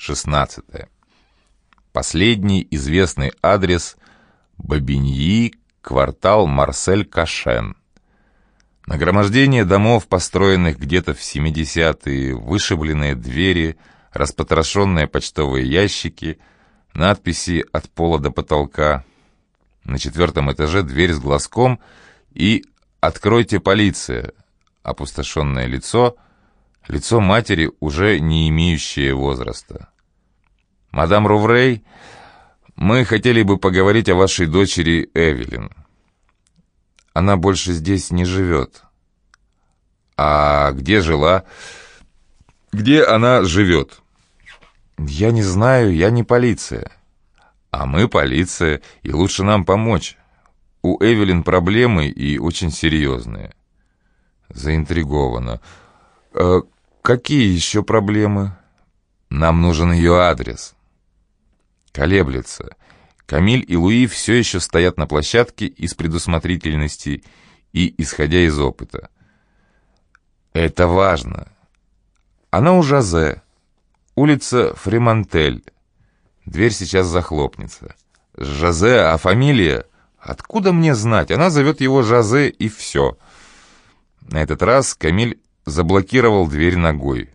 16. Последний известный адрес – Бабиньи, квартал Марсель-Кашен. Нагромождение домов, построенных где-то в 70-е, вышибленные двери, распотрошенные почтовые ящики, надписи от пола до потолка. На четвертом этаже дверь с глазком и «Откройте, полиция!» Опустошенное лицо, лицо матери, уже не имеющее возраста. «Мадам Руврей, мы хотели бы поговорить о вашей дочери Эвелин. Она больше здесь не живет». «А где жила?» «Где она живет?» «Я не знаю, я не полиция». «А мы полиция, и лучше нам помочь. У Эвелин проблемы и очень серьезные». Заинтригована. «Э, «Какие еще проблемы?» «Нам нужен ее адрес». Колеблется. Камиль и Луи все еще стоят на площадке из предусмотрительности и исходя из опыта. Это важно. Она у Жозе. Улица Фримантель. Дверь сейчас захлопнется. Жозе, а фамилия? Откуда мне знать? Она зовет его Жозе и все. На этот раз Камиль заблокировал дверь ногой.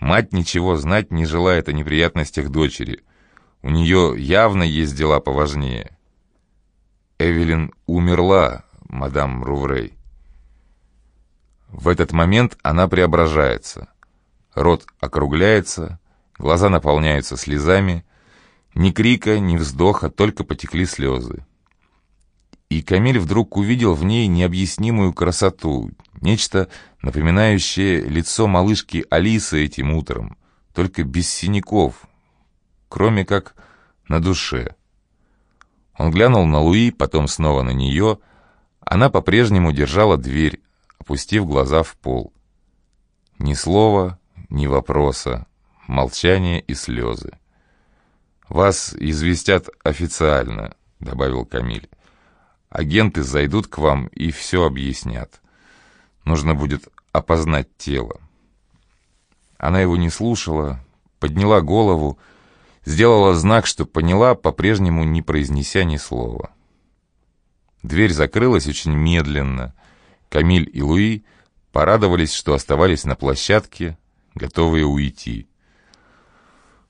Мать ничего знать не желает о неприятностях дочери. У нее явно есть дела поважнее. Эвелин умерла, мадам Руврей. В этот момент она преображается. Рот округляется, глаза наполняются слезами. Ни крика, ни вздоха, только потекли слезы. И Камиль вдруг увидел в ней необъяснимую красоту, нечто напоминающее лицо малышки Алисы этим утром, только без синяков, кроме как на душе. Он глянул на Луи, потом снова на нее. Она по-прежнему держала дверь, опустив глаза в пол. Ни слова, ни вопроса, молчание и слезы. «Вас известят официально», — добавил Камиль. «Агенты зайдут к вам и все объяснят. Нужно будет опознать тело». Она его не слушала, подняла голову, сделала знак, что поняла, по-прежнему не произнеся ни слова. Дверь закрылась очень медленно. Камиль и Луи порадовались, что оставались на площадке, готовые уйти.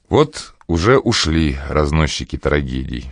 Вот уже ушли разносчики трагедий.